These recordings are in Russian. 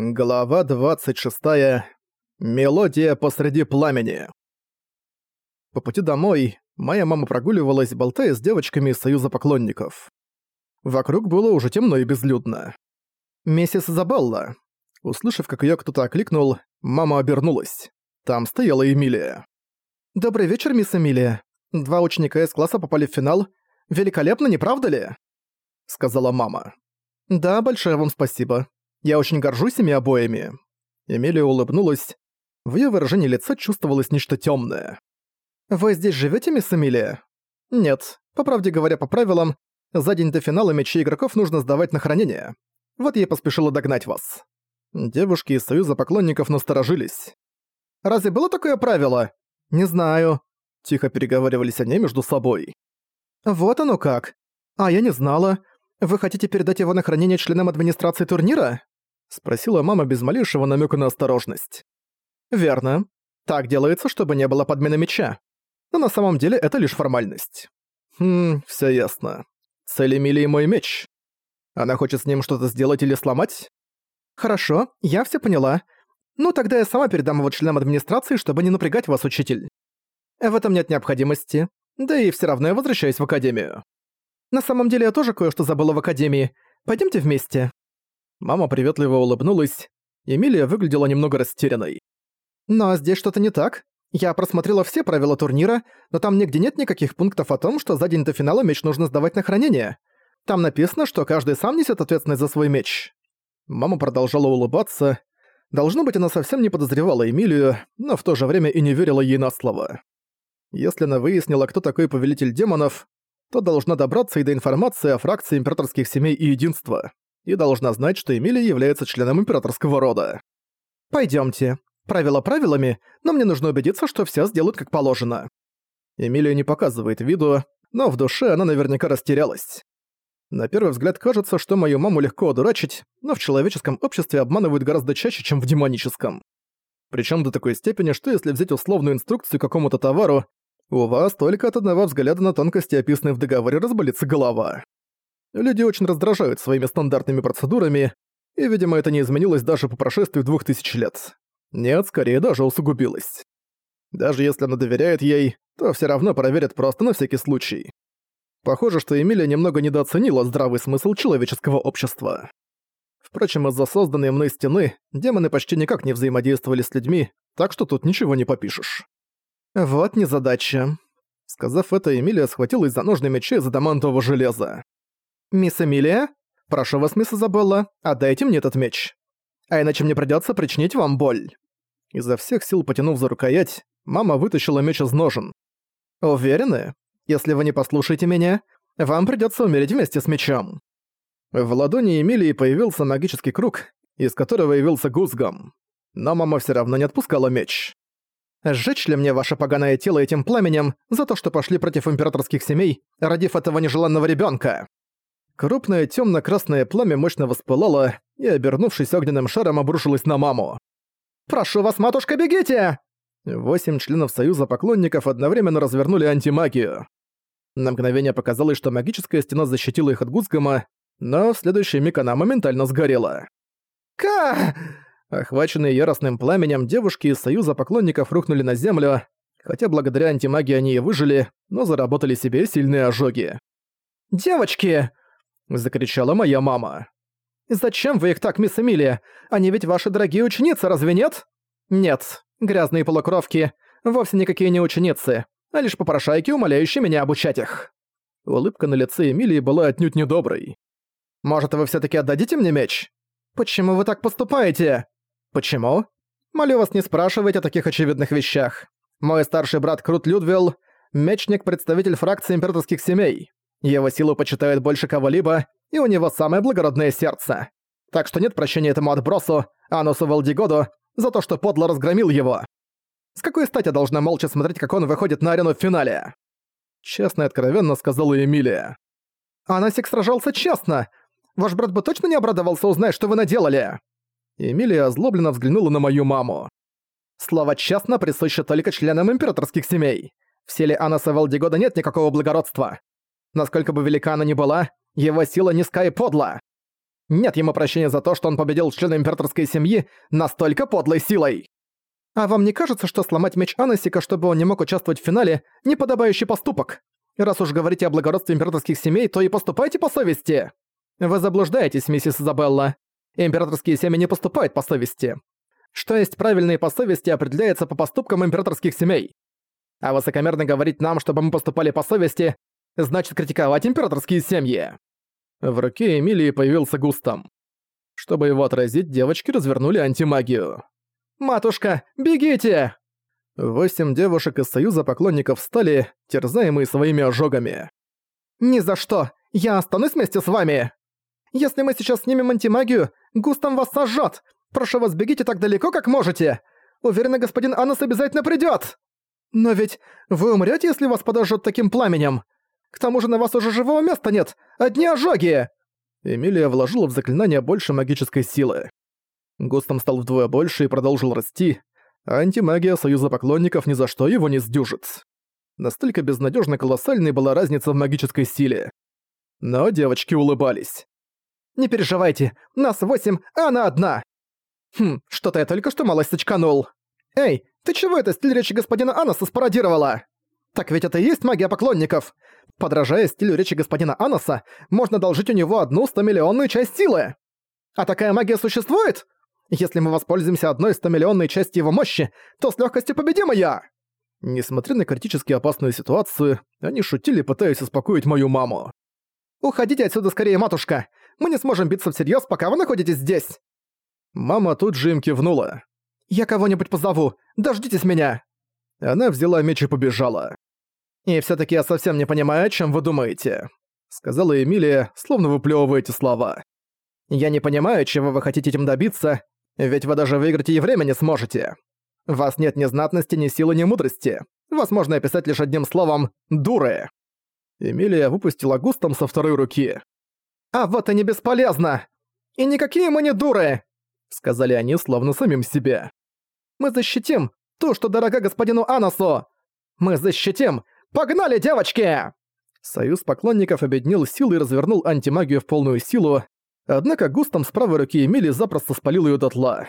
Глава 26. Мелодия посреди пламени. По пути домой моя мама прогуливалась, болтая с девочками из Союза поклонников. Вокруг было уже темно и безлюдно. «Миссис Изабелла». Услышав, как её кто-то окликнул, мама обернулась. Там стояла Эмилия. «Добрый вечер, мисс Эмилия. Два ученика из класса попали в финал. Великолепно, не правда ли?» Сказала мама. «Да, большое вам спасибо. Я очень горжусь ими обоими». Эмилия улыбнулась. В её выражении лица чувствовалось нечто тёмное. «Вы здесь живёте, мисс Эмилия?» «Нет. По правде говоря, по правилам, за день до финала мечи игроков нужно сдавать на хранение. Вот я и поспешила догнать вас». Девушки из Союза поклонников насторожились. «Разве было такое правило?» «Не знаю». Тихо переговаривались они между собой. «Вот оно как. А я не знала. Вы хотите передать его на хранение членам администрации турнира?» — спросила мама без малейшего намека на осторожность. «Верно. Так делается, чтобы не было подмены меча. Но на самом деле это лишь формальность». «Хм, всё ясно. Цель Эмилии мой меч. Она хочет с ним что-то сделать или сломать?» «Хорошо, я всё поняла. Ну тогда я сама передам его членам администрации, чтобы не напрягать вас, учитель. В этом нет необходимости. Да и всё равно я возвращаюсь в академию. На самом деле я тоже кое-что забыла в академии. Пойдёмте вместе». Мама приветливо улыбнулась. Эмилия выглядела немного растерянной. «Но здесь что-то не так. Я просмотрела все правила турнира, но там нигде нет никаких пунктов о том, что за день до финала меч нужно сдавать на хранение. Там написано, что каждый сам несет ответственность за свой меч». Мама продолжала улыбаться. Должно быть, она совсем не подозревала Эмилию, но в то же время и не верила ей на слово. Если она выяснила, кто такой повелитель демонов, то должна добраться и до информации о фракции императорских семей и единства и должна знать, что Эмилия является членом императорского рода. Пойдёмте. Правила правилами, но мне нужно убедиться, что всё сделают как положено. Эмилия не показывает виду, но в душе она наверняка растерялась. На первый взгляд кажется, что мою маму легко одурачить, но в человеческом обществе обманывают гораздо чаще, чем в демоническом. Причём до такой степени, что если взять условную инструкцию какому-то товару, у вас только от одного взгляда на тонкости, описанные в договоре, разболится голова. Люди очень раздражают своими стандартными процедурами, и, видимо, это не изменилось даже по прошествии двух тысяч лет. Нет, скорее даже усугубилось. Даже если она доверяет ей, то все равно проверят просто на всякий случай. Похоже, что Эмилия немного недооценила здравый смысл человеческого общества. Впрочем, из-за созданной мной стены демоны почти никак не взаимодействовали с людьми, так что тут ничего не попишешь. Вот незадача. Сказав это, Эмилия схватилась за ножны меча из адамантового железа. «Мисс Эмилия? Прошу вас, мисс Изабелла, отдайте мне этот меч. А иначе мне придётся причинить вам боль». Изо всех сил потянув за рукоять, мама вытащила меч из ножен. «Уверены? Если вы не послушаете меня, вам придётся умереть вместе с мечом». В ладони Эмилии появился магический круг, из которого явился Гузгам. Но мама всё равно не отпускала меч. «Сжечь ли мне ваше поганое тело этим пламенем за то, что пошли против императорских семей, родив этого нежеланного ребёнка?» Крупное темно-красное пламя мощно воспылало и, обернувшись огненным шаром, обрушилось на маму. «Прошу вас, матушка, бегите!» Восемь членов Союза поклонников одновременно развернули антимагию. На мгновение показалось, что магическая стена защитила их от Гузгама, но в следующий миг она моментально сгорела. «Ка!» Охваченные яростным пламенем, девушки из Союза поклонников рухнули на землю, хотя благодаря антимагии они и выжили, но заработали себе сильные ожоги. «Девочки!» Закричала моя мама. «Зачем вы их так, мисс Эмилия? Они ведь ваши дорогие ученицы, разве нет?» «Нет, грязные полукровки, вовсе никакие не ученицы, а лишь попрошайки, умоляющие меня обучать их». Улыбка на лице Эмилии была отнюдь недоброй. «Может, вы все таки отдадите мне меч? Почему вы так поступаете?» «Почему?» «Молю вас не спрашивать о таких очевидных вещах. Мой старший брат Крут Людвилл — мечник-представитель фракции императорских семей. Его силу почитают больше кого-либо, и у него самое благородное сердце. Так что нет прощения этому отбросу, Анусу Валдигоду, за то, что подло разгромил его. С какой стати должна молча смотреть, как он выходит на арену в финале? Честно и откровенно сказала Эмилия. Анасик сражался честно. Ваш брат бы точно не обрадовался, узнать, что вы наделали. Эмилия озлобленно взглянула на мою маму. Слово «честно» присуще только членам императорских семей. В силе Анаса Валдигода нет никакого благородства. Насколько бы велика она ни была, его сила низка и подла. Нет ему прощения за то, что он победил члена императорской семьи настолько подлой силой. А вам не кажется, что сломать меч Анасика, чтобы он не мог участвовать в финале, неподобающий поступок? Раз уж говорите о благородстве императорских семей, то и поступайте по совести. Вы заблуждаетесь, миссис Изабелла. Императорские семьи не поступают по совести. Что есть правильные по совести, определяется по поступкам императорских семей. А высокомерно говорить нам, чтобы мы поступали по совести, значит критиковать императорские семьи. В руке Эмилии появился Густам. Чтобы его отразить, девочки развернули антимагию. «Матушка, бегите!» Восемь девушек из Союза поклонников встали, терзаемые своими ожогами. «Ни за что! Я останусь вместе с вами! Если мы сейчас снимем антимагию, Густам вас сожжёт! Прошу вас, бегите так далеко, как можете! Уверена, господин Анус обязательно придёт!» «Но ведь вы умрёте, если вас подожжёт таким пламенем! К тому же на вас уже живого места нет! Одни ожоги!» Эмилия вложила в заклинание больше магической силы. Густам стал вдвое больше и продолжил расти, антимагия Союза Поклонников ни за что его не сдюжит. Настолько безнадежно колоссальной была разница в магической силе. Но девочки улыбались. «Не переживайте, нас восемь, а она одна!» «Хм, что-то я только что малость сочканул. Эй, ты чего это стиль речи господина Анаса спародировала? Так ведь это и есть магия поклонников. Подражая стилю речи господина Анаса, можно должить у него одну стомиллионную часть силы. А такая магия существует? Если мы воспользуемся одной стомиллионной части его мощи, то с легкостью победим ее!» Несмотря на критически опасную ситуацию, они шутили, пытаясь успокоить мою маму. «Уходите отсюда скорее, матушка! Мы не сможем биться всерьез, пока вы находитесь здесь!» Мама тут же им кивнула. «Я кого-нибудь позову! Дождитесь меня!» Она взяла меч и побежала. «И всё-таки я совсем не понимаю, о чём вы думаете», — сказала Эмилия, словно выплёвывая эти слова. «Я не понимаю, чего вы хотите этим добиться, ведь вы даже выиграть и время не сможете. Вас нет ни знатности, ни силы, ни мудрости. Вас можно описать лишь одним словом «дуры». Эмилия выпустила густом со второй руки. «А вот и не бесполезно! И никакие мы не дуры!» Сказали они словно самим себе. «Мы защитим то, что дорога господину Анасу! Мы защитим Погнали, девочки!» Союз поклонников объединил силы и развернул антимагию в полную силу, однако густом с правой руки Эмили запросто спалил её дотла.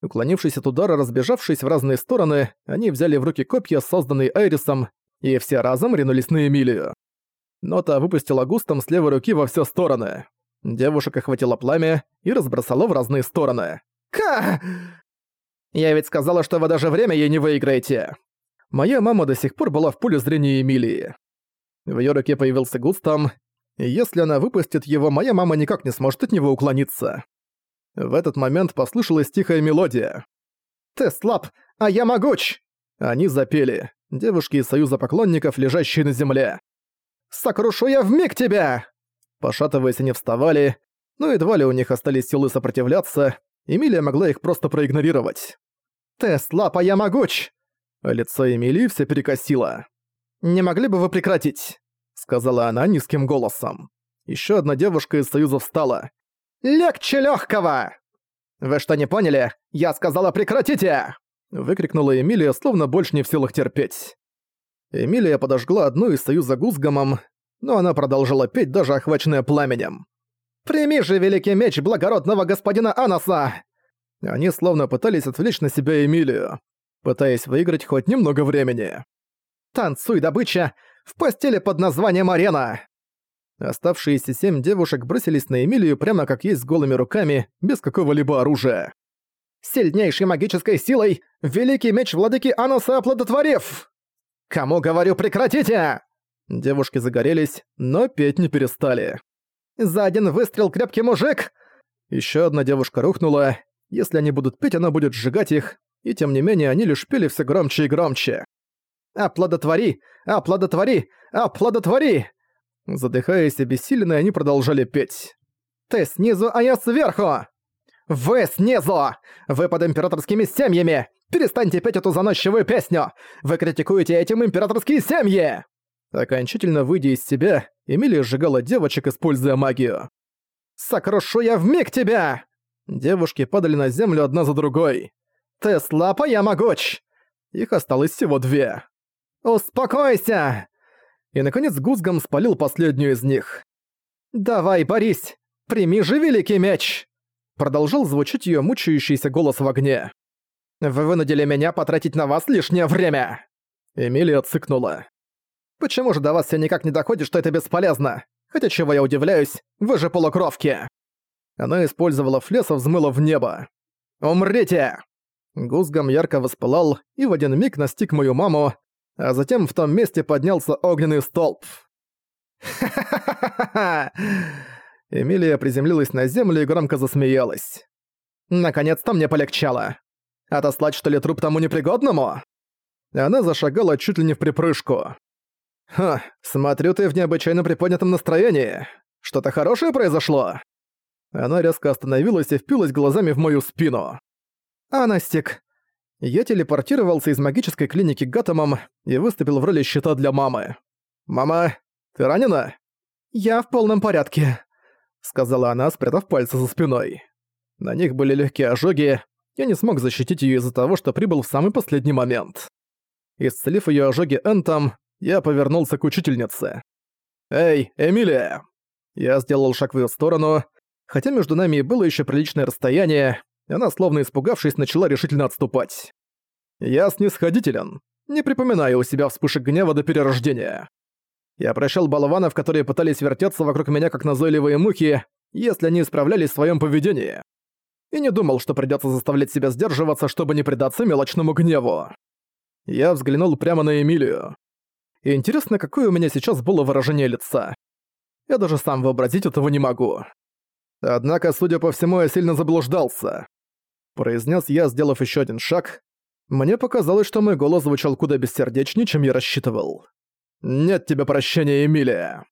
Уклонившись от удара, разбежавшись в разные стороны, они взяли в руки копья, созданные Айрисом, и все разом ринулись на Эмилию. Но та выпустила густом с левой руки во все стороны. Девушек охватило пламя и разбросало в разные стороны. «Ка!» «Я ведь сказала, что вы даже время ей не выиграете!» Моя мама до сих пор была в поле зрения Эмилии. В её руке появился Густам, и если она выпустит его, моя мама никак не сможет от него уклониться. В этот момент послышалась тихая мелодия. «Ты слаб, а я могуч!» Они запели, девушки из Союза Поклонников, лежащие на земле. «Сокрушу я вмиг тебя!» Пошатываясь, они вставали, но едва ли у них остались силы сопротивляться, Эмилия могла их просто проигнорировать. «Ты слаб, а я могуч!» Лицо Эмилии все перекосило. «Не могли бы вы прекратить?» — сказала она низким голосом. Еще одна девушка из Союза встала. «Легче легкого!» «Вы что, не поняли? Я сказала прекратите!» Выкрикнула Эмилия, словно больше не в силах терпеть. Эмилия подожгла одну из Союза Гузгамом, но она продолжала петь, даже охваченная пламенем. «Прими же великий меч благородного господина Анаса!» Они словно пытались отвлечь на себя Эмилию пытаясь выиграть хоть немного времени. «Танцуй, добыча! В постели под названием «Арена»!» Оставшиеся семь девушек бросились на Эмилию прямо как есть с голыми руками, без какого-либо оружия. «Сильнейшей магической силой великий меч владыки Аноса оплодотворив!» «Кому говорю, прекратите!» Девушки загорелись, но петь не перестали. «За один выстрел крепкий мужик!» Еще одна девушка рухнула. Если они будут петь, она будет сжигать их, и тем не менее они лишь пели все громче и громче. «Оплодотвори! Оплодотвори! Оплодотвори!» Задыхаясь обессиленные, они продолжали петь. «Ты снизу, а я сверху!» «Вы снизу! Вы под императорскими семьями! Перестаньте петь эту заносчивую песню! Вы критикуете этим императорские семьи!» Окончательно выйдя из себя, Эмилия сжигала девочек, используя магию. «Сокрушу я вмиг тебя!» Девушки падали на землю одна за другой. «Ты слаб, а я могуч!» Их осталось всего две. «Успокойся!» И, наконец, Гузгам спалил последнюю из них. «Давай, борись! «Прими же великий меч!» Продолжал звучать её мучающийся голос в огне. «Вы вынудили меня потратить на вас лишнее время!» Эмилия цыкнула. «Почему же до вас всё никак не доходит, что это бесполезно? Хотя чего я удивляюсь, вы же полукровки!» Она использовала флес и взмыла в небо. «Умрите!» Гузгам ярко воспылал и в один миг настиг мою маму, а затем в том месте поднялся огненный столб. «Ха-ха-ха-ха-ха!» Эмилия приземлилась на землю и громко засмеялась. «Наконец-то мне полегчало. Отослать, что ли, труп тому непригодному?» Она зашагала чуть ли не в припрыжку. «Ха, смотрю, ты в необычайно приподнятом настроении. Что-то хорошее произошло?» Она резко остановилась и впилась глазами в мою спину. «Анастик». Я телепортировался из магической клиники Гаттомом и выступил в роли щита для мамы. «Мама, ты ранена?» «Я в полном порядке», — сказала она, спрятав пальцы за спиной. На них были легкие ожоги, я не смог защитить ее из-за того, что прибыл в самый последний момент. Исцелив ее ожоги Энтом, я повернулся к учительнице. «Эй, Эмилия!» Я сделал шаг в ее сторону, хотя между нами и было еще приличное расстояние, она, словно испугавшись, начала решительно отступать. «Я снисходителен. Не припоминаю у себя вспышек гнева до перерождения. Я прощал болванов, которые пытались вертеться вокруг меня как назойливые мухи, если они исправлялись в своем поведении. И не думал, что придется заставлять себя сдерживаться, чтобы не предаться мелочному гневу. Я взглянул прямо на Эмилию. И интересно, какое у меня сейчас было выражение лица. Я даже сам вообразить этого не могу. Однако, судя по всему, я сильно заблуждался. Произнес я, сделав еще один шаг. Мне показалось, что мой голос звучал куда бессердечнее, чем я рассчитывал. «Нет тебе прощения, Эмилия!»